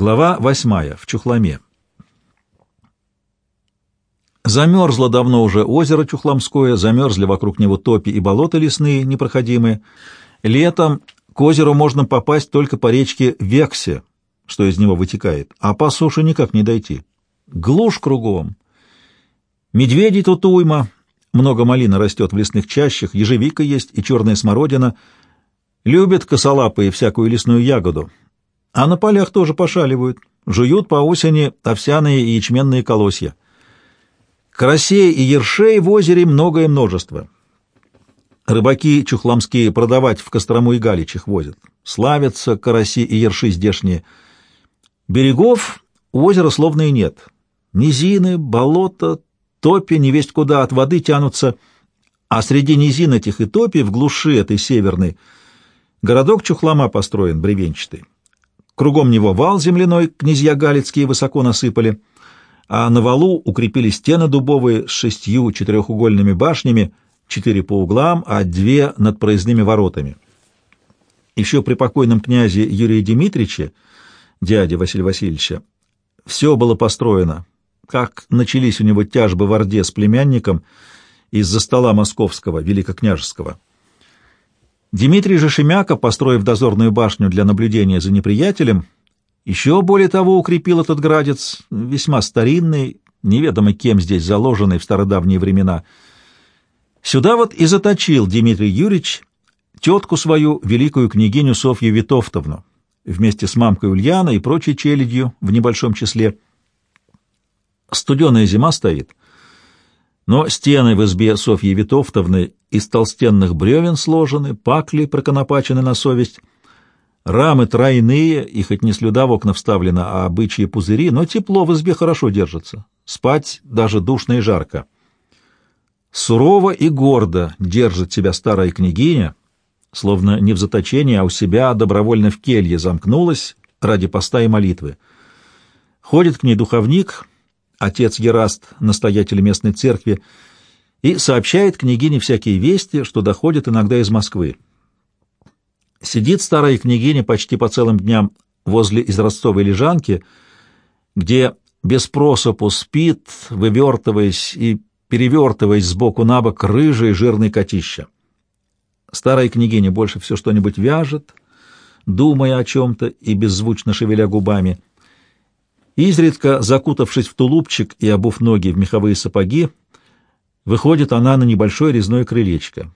Глава восьмая. В Чухломе. Замерзло давно уже озеро Чухломское, замерзли вокруг него топи и болота лесные, непроходимые. Летом к озеру можно попасть только по речке Вексе, что из него вытекает, а по суше никак не дойти. Глушь кругом. Медведей тут уйма, много малины растет в лесных чащах, ежевика есть и черная смородина. Любят косолапые всякую лесную ягоду. А на полях тоже пошаливают, жуют по осени овсяные и ячменные колосья. Карасей и ершей в озере многое множество. Рыбаки чухламские продавать в Кострому и Галич возят. Славятся караси и ерши здешние. Берегов у озера словно и нет. Низины, болота, топи, невесть куда от воды тянутся, а среди низин этих и топи, в глуши этой северной, городок Чухлома построен, бревенчатый. Кругом него вал земляной князья Галицкие высоко насыпали, а на валу укрепили стены дубовые с шестью четырехугольными башнями, четыре по углам, а две над проездными воротами. Еще при покойном князе Юрии Дмитриевиче, дяде Василия Васильевича, все было построено, как начались у него тяжбы в Орде с племянником из-за стола московского, великокняжеского. Дмитрий же Шемяка, построив дозорную башню для наблюдения за неприятелем, еще более того укрепил этот градец, весьма старинный, неведомо кем здесь заложенный в стародавние времена. Сюда вот и заточил Дмитрий Юрьевич тетку свою, великую княгиню Софью Витовтовну, вместе с мамкой Ульяной и прочей челядью в небольшом числе. Студеная зима стоит — но стены в избе Софьи Витовтовны из толстенных бревен сложены, пакли проконопачены на совесть, рамы тройные, и хоть не слюда в окна вставлена, а бычьи пузыри, но тепло в избе хорошо держится, спать даже душно и жарко. Сурово и гордо держит себя старая княгиня, словно не в заточении, а у себя добровольно в келье замкнулась ради поста и молитвы. Ходит к ней духовник — отец Гераст, настоятель местной церкви, и сообщает княгине всякие вести, что доходят иногда из Москвы. Сидит старая княгиня почти по целым дням возле изразцовой лежанки, где без просопу спит, вывертываясь и перевертываясь сбоку на бок рыжий жирный котища. Старая княгиня больше все что-нибудь вяжет, думая о чем-то и беззвучно шевеля губами — Изредка, закутавшись в тулупчик и обув ноги в меховые сапоги, выходит она на небольшое резное крылечко.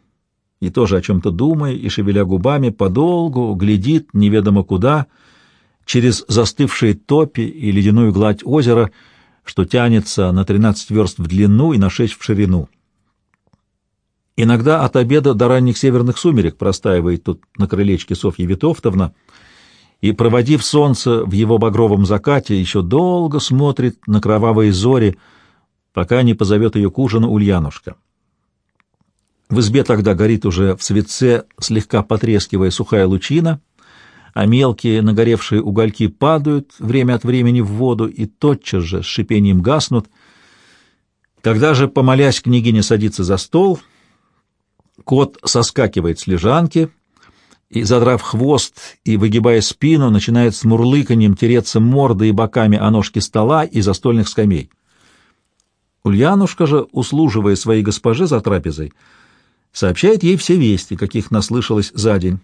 И тоже о чем-то думая и шевеля губами, подолгу глядит неведомо куда, через застывшие топи и ледяную гладь озера, что тянется на тринадцать верст в длину и на шесть в ширину. Иногда от обеда до ранних северных сумерек простаивает тут на крылечке Софья Витовтовна — и, проводив солнце в его багровом закате, еще долго смотрит на кровавые зори, пока не позовет ее к ужину Ульянушка. В избе тогда горит уже в светце, слегка потрескивая сухая лучина, а мелкие нагоревшие угольки падают время от времени в воду и тотчас же с шипением гаснут. Когда же, помолясь, княгиня садится за стол, кот соскакивает с лежанки — и, задрав хвост и выгибая спину, начинает с мурлыканьем тереться мордой и боками о ножки стола и застольных скамей. Ульянушка же, услуживая своей госпоже за трапезой, сообщает ей все вести, каких наслышалось за день.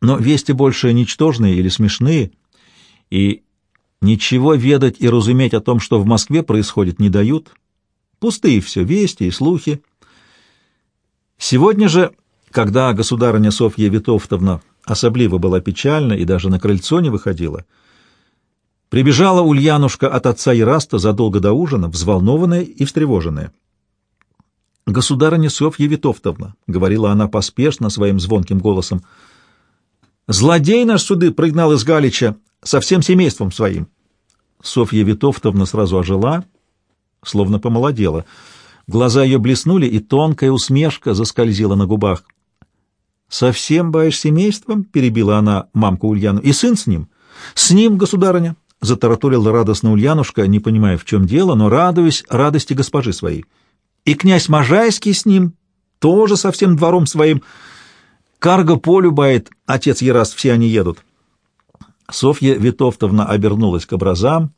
Но вести больше ничтожные или смешные, и ничего ведать и разуметь о том, что в Москве происходит, не дают. Пустые все вести и слухи. Сегодня же когда государыня Софья Витовтовна особливо была печальна и даже на крыльцо не выходила, прибежала Ульянушка от отца Ираста задолго до ужина, взволнованная и встревоженная. «Государыня Софья Витовтовна», — говорила она поспешно своим звонким голосом, — «злодей наш суды прыгнал из Галича со всем семейством своим». Софья Витовтовна сразу ожила, словно помолодела. Глаза ее блеснули, и тонкая усмешка заскользила на губах. «Совсем боишь семейством?» — перебила она мамку Ульяну. «И сын с ним?» «С ним, государыня!» — затараторила радостно Ульянушка, не понимая, в чем дело, но радуясь радости госпожи своей. «И князь Можайский с ним, тоже со всем двором своим. Карго полюбает, отец Ерас, все они едут. Софья Витовтовна обернулась к образам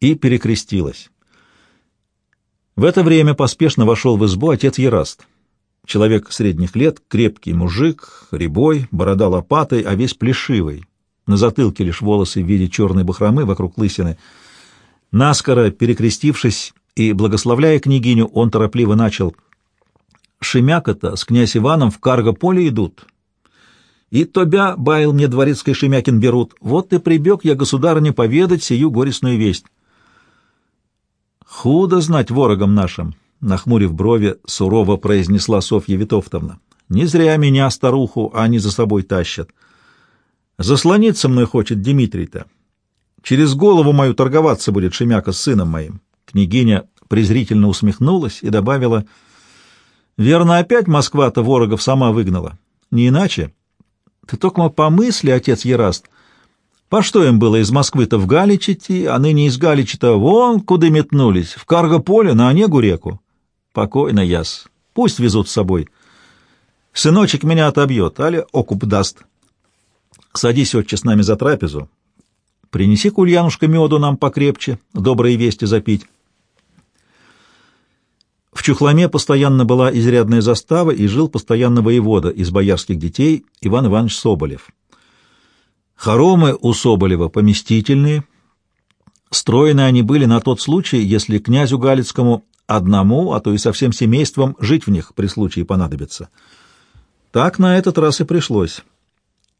и перекрестилась. В это время поспешно вошел в избу отец Ераст. Человек средних лет, крепкий мужик, рябой, борода лопатой, а весь плешивый. На затылке лишь волосы в виде черной бахромы вокруг лысины. Наскоро перекрестившись и благословляя княгиню, он торопливо начал «Шемяка-то с князь Иваном в карго-поле идут, и тобя, баял мне дворецкой Шемякин берут, вот и прибег я, государыне, поведать сию горестную весть». «Худо знать ворогам нашим», — нахмурив брови, сурово произнесла Софья Витовтовна. «Не зря меня, старуху, они за собой тащат. Заслониться мной хочет Дмитрий-то. Через голову мою торговаться будет Шемяка с сыном моим». Княгиня презрительно усмехнулась и добавила, «Верно, опять Москва-то ворогов сама выгнала. Не иначе. Ты только помысли, отец Ераст, по что им было из Москвы-то в Галич идти, а ныне из Галича-то вон куда метнулись, в Карго-поле на Онегу реку? Покойно, яс. Пусть везут с собой. Сыночек меня отобьет, али окуп даст. Садись, отче, с нами за трапезу. Принеси кульянушка меду нам покрепче, добрые вести запить. В Чухломе постоянно была изрядная застава и жил постоянно воевода из боярских детей Иван Иванович Соболев. Хоромы у Соболева поместительные. Строены они были на тот случай, если князю Галицкому одному, а то и со всем семейством, жить в них при случае понадобится. Так на этот раз и пришлось.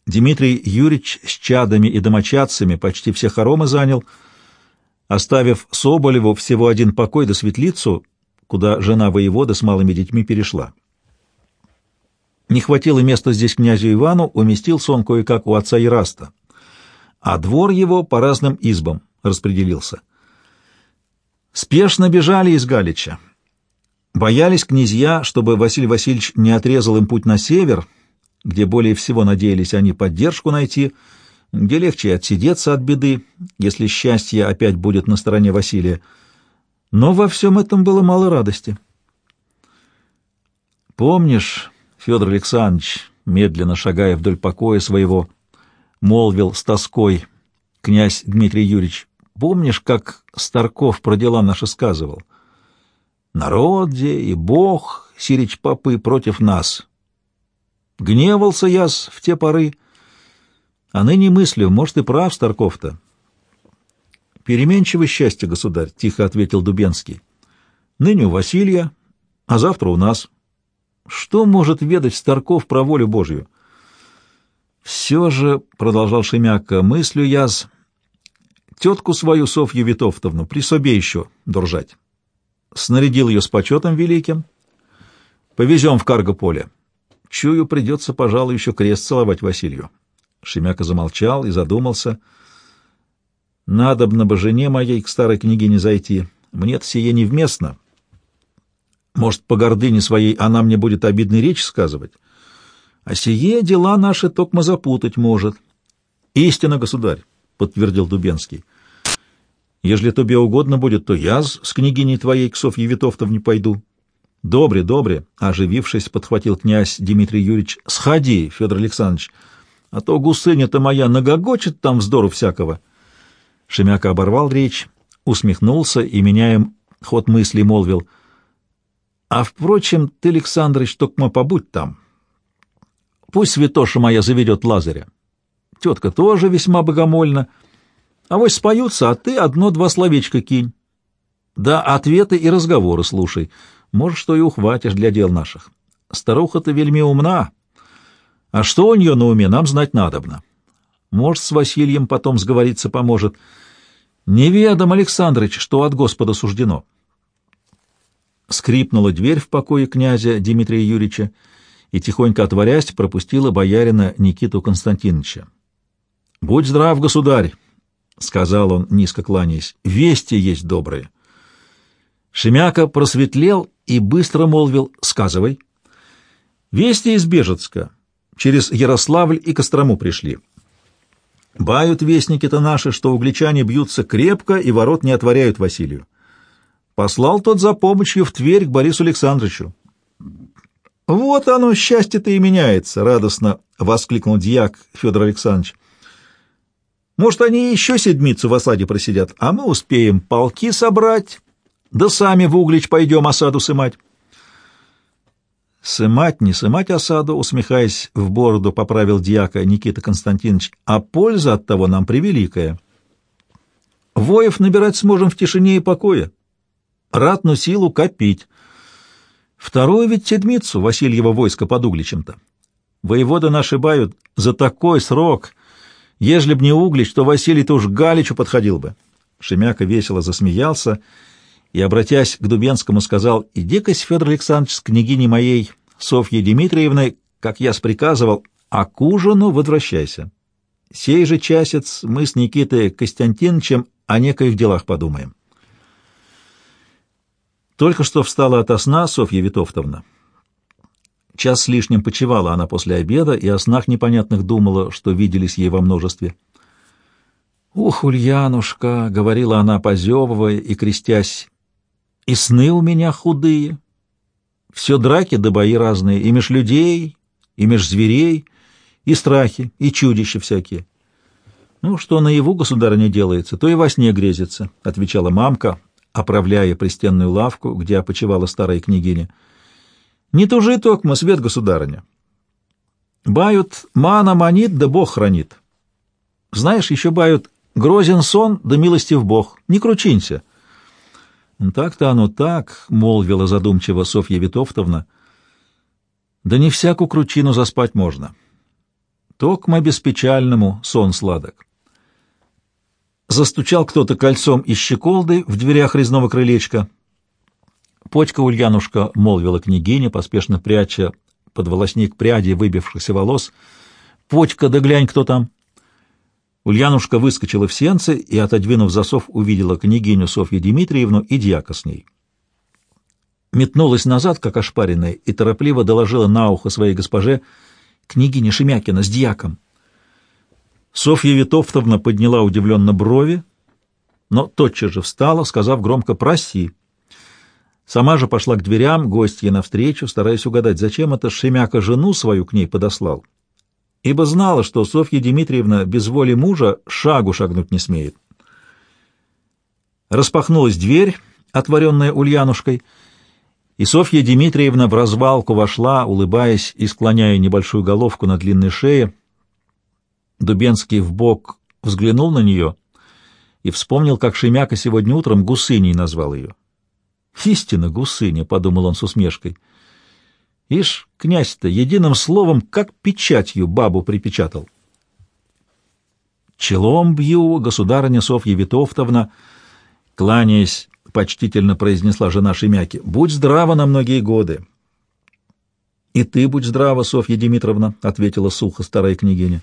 Дмитрий Юрьевич с чадами и домочадцами почти все хоромы занял, оставив Соболеву всего один покой до светлицу, куда жена воевода с малыми детьми перешла. Не хватило места здесь князю Ивану, уместился он кое-как у отца Ираста, а двор его по разным избам распределился. Спешно бежали из Галича. Боялись князья, чтобы Василий Васильевич не отрезал им путь на север, где более всего надеялись они поддержку найти, где легче отсидеться от беды, если счастье опять будет на стороне Василия. Но во всем этом было мало радости. «Помнишь...» Федор Александрович, медленно шагая вдоль покоя своего, молвил с тоской князь Дмитрий Юрьевич, помнишь, как Старков про дела наши сказывал? Народе и Бог, сирич попы, против нас. Гневался я в те поры, а ныне мыслю, может, и прав Старков-то. Переменчивое счастье, государь, — тихо ответил Дубенский. Ныне у Василия, а завтра у нас. Что может ведать Старков про волю Божью? Все же, — продолжал Шемяка, — мыслю я с... Тетку свою Софью Витовтовну при собе еще держать. Снарядил ее с почетом великим. Повезем в карго-поле. Чую, придется, пожалуй, еще крест целовать Василию. Шемяка замолчал и задумался. Надобно бы жене моей к старой княгине зайти. Мне-то сие невместно. Может, по гордыне своей она мне будет обидной речь сказывать? А сие дела наши токмо запутать может. Истина, государь, — подтвердил Дубенский. Ежели тебе угодно будет, то я с княгиней твоей к Софье Витовтовне пойду. Добре, добре, — оживившись, подхватил князь Дмитрий Юрьевич. Сходи, Федор Александрович, а то гусыня-то моя нагогочет там вздору всякого. Шемяка оборвал речь, усмехнулся и, меняя ход мысли, молвил — а, впрочем, ты, Александрович, только побудь там. Пусть святоша моя заведет Лазаря. Тетка тоже весьма богомольна. А вось споются, а ты одно-два словечка кинь. Да ответы и разговоры слушай. Может, что и ухватишь для дел наших. Старуха-то вельми умна. А что у нее на уме, нам знать надобно. Может, с Васильем потом сговориться поможет. Неведом, Александрович, что от Господа суждено. Скрипнула дверь в покое князя Дмитрия Юрьевича и, тихонько отворясь, пропустила боярина Никиту Константиновича. — Будь здрав, государь! — сказал он, низко кланяясь. — Вести есть добрые. Шемяка просветлел и быстро молвил «Сказывай». Вести из Бежецка. Через Ярославль и Кострому пришли. Бают вестники-то наши, что угличане бьются крепко и ворот не отворяют Василию. Послал тот за помощью в Тверь к Борису Александровичу. «Вот оно, счастье-то и меняется!» — радостно воскликнул дьяк Федор Александрович. Может, они еще седмицу в осаде просидят, а мы успеем полки собрать, да сами в Углич пойдем осаду сымать. Сымать, не сымать осаду, усмехаясь в бороду, поправил дьяка Никита Константинович, а польза от того нам превеликая. Воев набирать сможем в тишине и покое, ратну силу копить. Вторую ведь седмицу Васильева войско под Угличем-то. Воеводы наши бают за такой срок. Ежели б не Углич, то Василий-то уж Галичу подходил бы. Шемяка весело засмеялся и, обратясь к Дубенскому, сказал, «Иди-ка, Федор Александрович, с княгиней моей Софьей Дмитриевной, как я сприказывал, а к ужину возвращайся. Сей же часец мы с Никитой Костянтиновичем о некоих делах подумаем». Только что встала ото сна Софья Витовтовна. Час с лишним почевала она после обеда и о снах непонятных думала, что виделись ей во множестве. «Ух, Ульянушка!» — говорила она, позевывая и крестясь. «И сны у меня худые. Все драки да бои разные, и меж людей, и меж зверей, и страхи, и чудища всякие». «Ну, что наяву, государыня, делается, то и во сне грезится», — отвечала мамка, оправляя пристенную лавку, где опочивала старая княгиня. «Не тужи, токма, свет государыня. Бают мана манит, да бог хранит. Знаешь, еще бают грозен сон, да милостив бог. Не кручинься». «Так-то оно так», — молвила задумчиво Софья Витовтовна. «Да не всякую кручину заспать можно. Токма беспечальному сон сладок». Застучал кто-то кольцом из щеколды в дверях резного крылечка. «Почка, Ульянушка», — молвила княгиня, поспешно пряча под волосник пряди выбившихся волос. «Почка, да глянь, кто там!» Ульянушка выскочила в сенце и, отодвинув засов, увидела княгиню Софью Дмитриевну и дьяка с ней. Метнулась назад, как ошпаренная, и торопливо доложила на ухо своей госпоже «Княгиня Шемякина с дьяком». Софья Витовтовна подняла удивленно брови, но тотчас же встала, сказав громко «проси». Сама же пошла к дверям, гостье навстречу, стараясь угадать, зачем это Шемяка жену свою к ней подослал, ибо знала, что Софья Дмитриевна без воли мужа шагу шагнуть не смеет. Распахнулась дверь, отворенная Ульянушкой, и Софья Дмитриевна в развалку вошла, улыбаясь и склоняя небольшую головку на длинной шее, Дубенский вбок взглянул на нее и вспомнил, как Шемяка сегодня утром гусыней назвал ее. «Истинно гусыня», — подумал он с усмешкой. «Ишь, князь-то единым словом, как печатью бабу припечатал». «Челом бью, государыня Софья Витовтовна», кланяясь, почтительно произнесла жена Шемяки, — «будь здрава на многие годы». «И ты будь здрава, Софья Дмитровна», — ответила сухо старая княгиня.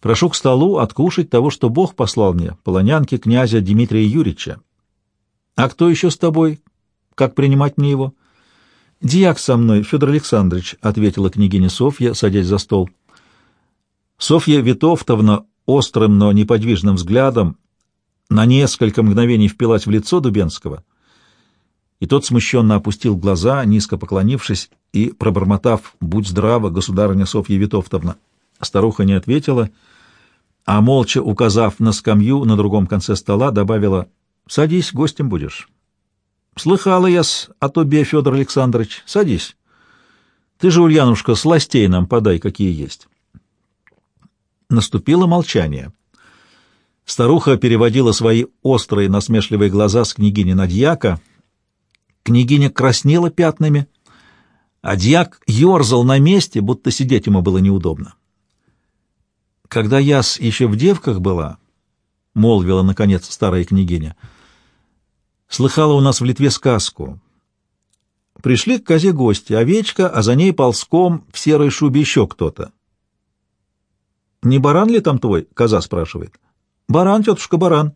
Прошу к столу откушать того, что Бог послал мне, полонянки князя Дмитрия Юрьевича. А кто еще с тобой? Как принимать мне его? Дьяк со мной, Федор Александрович, — ответила княгиня Софья, садясь за стол. Софья Витовтовна острым, но неподвижным взглядом на несколько мгновений впилась в лицо Дубенского, и тот смущенно опустил глаза, низко поклонившись и пробормотав «Будь здрава, государыня Софья Витовтовна». Старуха не ответила — а молча указав на скамью на другом конце стола, добавила «Садись, гостем будешь». «Слыхала я-с о тебе, Федор Александрович. Садись. Ты же, Ульянушка, сластей нам подай, какие есть». Наступило молчание. Старуха переводила свои острые насмешливые глаза с княгини на дьяка. Княгиня краснела пятнами, а дьяк ерзал на месте, будто сидеть ему было неудобно. Когда я с еще в девках была, — молвила, наконец, старая княгиня, — слыхала у нас в Литве сказку. Пришли к козе гости, овечка, а за ней ползком в серой шубе еще кто-то. — Не баран ли там твой? — коза спрашивает. — Баран, тетушка, баран.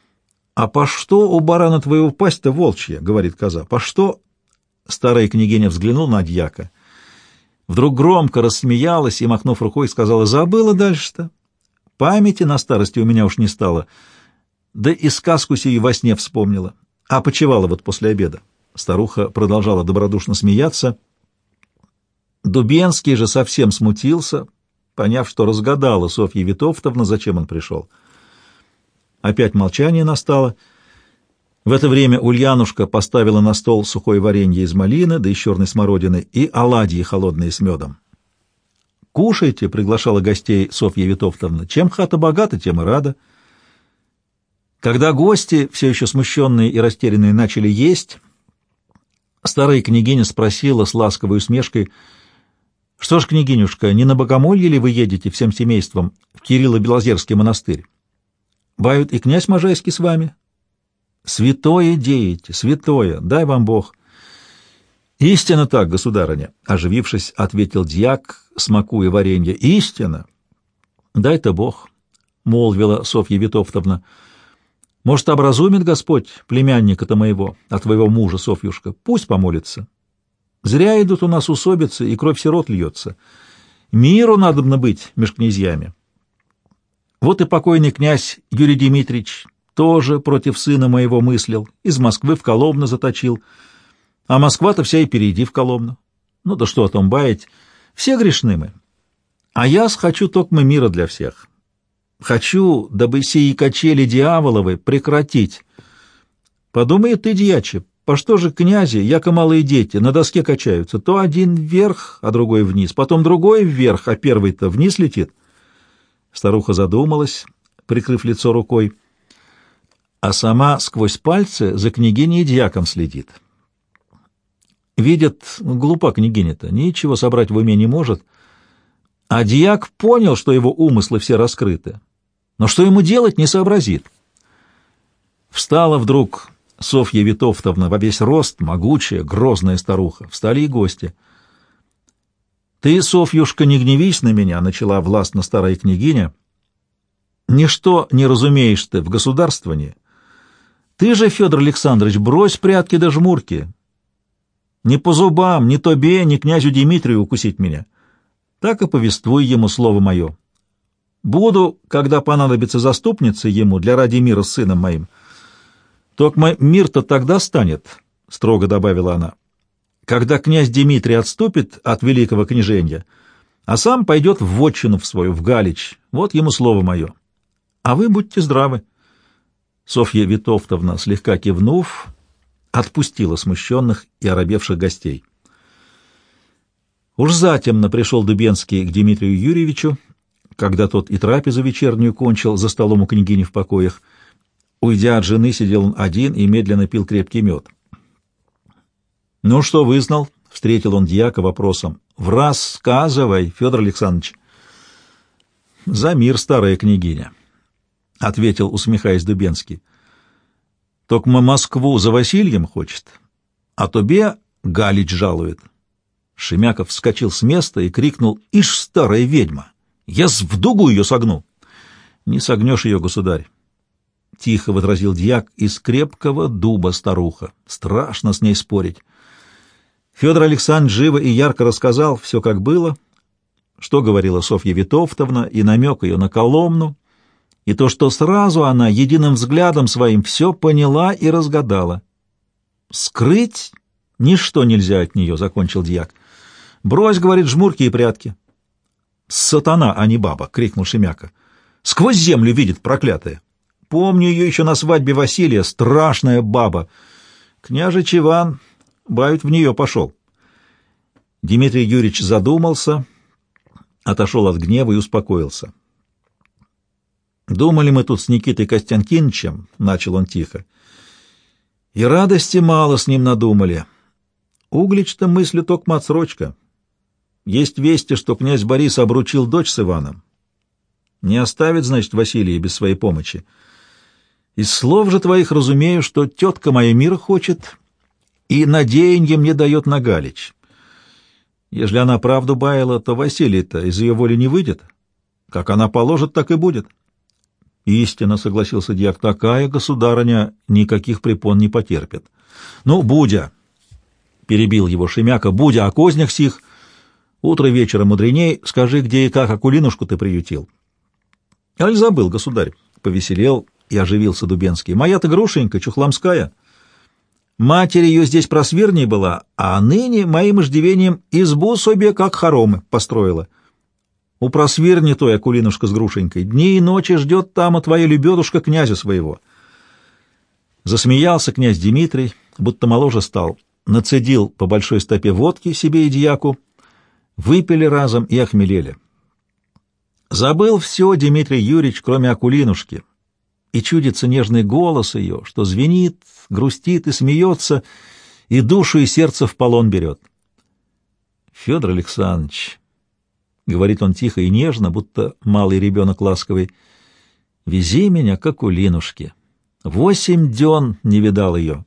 — А по что у барана твоего пасть-то волчья? — говорит коза. — По что? Старая княгиня взглянула на дьяка Вдруг громко рассмеялась и, махнув рукой, сказала, «Забыла дальше-то. Памяти на старости у меня уж не стало. Да и сказку сию во сне вспомнила. А почевала вот после обеда». Старуха продолжала добродушно смеяться. Дубенский же совсем смутился, поняв, что разгадала Софья Витовтовна, зачем он пришел. Опять молчание настало. В это время Ульянушка поставила на стол сухое варенье из малины, да из черной смородины, и оладьи холодные с медом. «Кушайте», — приглашала гостей Софья Витовтовна. «Чем хата богата, тем и рада». Когда гости, все еще смущенные и растерянные, начали есть, старая княгиня спросила с ласковой усмешкой, «Что ж, княгинюшка, не на богомолье ли вы едете всем семейством в Кирилло-Белозерский монастырь? Бают и князь Можайский с вами?» «Святое деете, святое, дай вам Бог!» «Истинно так, государыня!» — оживившись, ответил дьяк, смакуя варенье. «Истинно!» «Дай-то Бог!» — молвила Софья Витовтовна. «Может, образумит Господь племянника-то моего, а твоего мужа, Софьюшка? Пусть помолится. Зря идут у нас усобицы, и кровь сирот льется. Миру надобно быть меж князьями. Вот и покойный князь Юрий Дмитриевич тоже против сына моего мыслил, из Москвы в Коломну заточил». А Москва-то вся и перейди в Коломну. Ну да что о том баять, все грешны мы. А я хочу токмо мира для всех. Хочу, дабы сии качели дьяволовы прекратить. Подумай ты, дьяче, по что же князи, яко малые дети, на доске качаются? То один вверх, а другой вниз, потом другой вверх, а первый-то вниз летит. Старуха задумалась, прикрыв лицо рукой, а сама сквозь пальцы за княгиней дьяком следит. Видят, глупа княгиня-то, ничего собрать в уме не может. А дьяк понял, что его умыслы все раскрыты. Но что ему делать, не сообразит. Встала вдруг Софья Витовтовна во весь рост, могучая, грозная старуха. Встали и гости. «Ты, Софьюшка, не гневись на меня», — начала властно старая княгиня. «Ничто не разумеешь ты в государствовании. Ты же, Федор Александрович, брось прятки да жмурки. Не по зубам, ни тобе, ни князю Дмитрию укусить меня. Так и повествуй ему слово мое. Буду, когда понадобится заступница ему для ради мира с сыном моим. Только мир-то тогда станет, — строго добавила она, — когда князь Дмитрий отступит от великого княженья, а сам пойдет в вотчину в свою, в Галич. Вот ему слово мое. А вы будьте здравы. Софья Витовтовна, слегка кивнув, отпустила смущенных и оробевших гостей. Уж затемно пришел Дубенский к Дмитрию Юрьевичу, когда тот и трапезу вечернюю кончил за столом у княгини в покоях. Уйдя от жены, сидел он один и медленно пил крепкий мед. — Ну что вызнал? — встретил он дьяка вопросом. — В раз сказывай, Федор Александрович. — За мир, старая княгиня, — ответил, усмехаясь Дубенский. — Токма Москву за Васильем хочет, а тебе Галич жалует. Шемяков вскочил с места и крикнул «Ишь, старая ведьма! Я в дугу ее согну!» «Не согнешь ее, государь!» Тихо возразил дьяк из крепкого дуба старуха. Страшно с ней спорить. Федор Александрович живо и ярко рассказал все, как было, что говорила Софья Витовтовна, и намек ее на Коломну, и то, что сразу она единым взглядом своим все поняла и разгадала. «Скрыть ничто нельзя от нее», — закончил дьяк. «Брось, — говорит, — жмурки и прятки». «Сатана, а не баба!» — крикнул Шемяка. «Сквозь землю видит, проклятая! Помню ее еще на свадьбе Василия, страшная баба! Княжич Иван, бавить в нее пошел!» Дмитрий Юрьевич задумался, отошел от гнева и успокоился. Думали мы тут с Никитой Костянтиновичем, — начал он тихо, — и радости мало с ним надумали. Углич-то мыслю только отсрочка. Есть вести, что князь Борис обручил дочь с Иваном. Не оставит, значит, Василия без своей помощи. Из слов же твоих разумею, что тетка моя мира хочет и надеянье мне дает на Галич. Ежели она правду баяла, то Василий-то из ее воли не выйдет. Как она положит, так и будет. Истинно, — согласился дьяк, — такая государыня никаких препон не потерпит. Ну, Будя, — перебил его Шемяка, — Будя о кознях сих, утро вечера мудреней, скажи, где и как Акулинушку ты приютил. Аль забыл, государь, — повеселел и оживился Дубенский. Моя-то грушенька, чухламская. Матерь ее здесь просвирней была, а ныне моим иждивением избу себе как хоромы построила. У просвирни той Акулинушка с грушенькой. Дни и ночи ждет там, а твоя лебедушка князя своего. Засмеялся князь Дмитрий, будто моложе стал. Нацедил по большой стопе водки себе и дьяку. Выпили разом и охмелели. Забыл все Дмитрий Юрьевич, кроме Акулинушки. И чудится нежный голос ее, что звенит, грустит и смеется, и душу и сердце в полон берет. Федор Александрович, — говорит он тихо и нежно, будто малый ребенок ласковый, — вези меня к Акулинушке. Восемь дён не видал ее.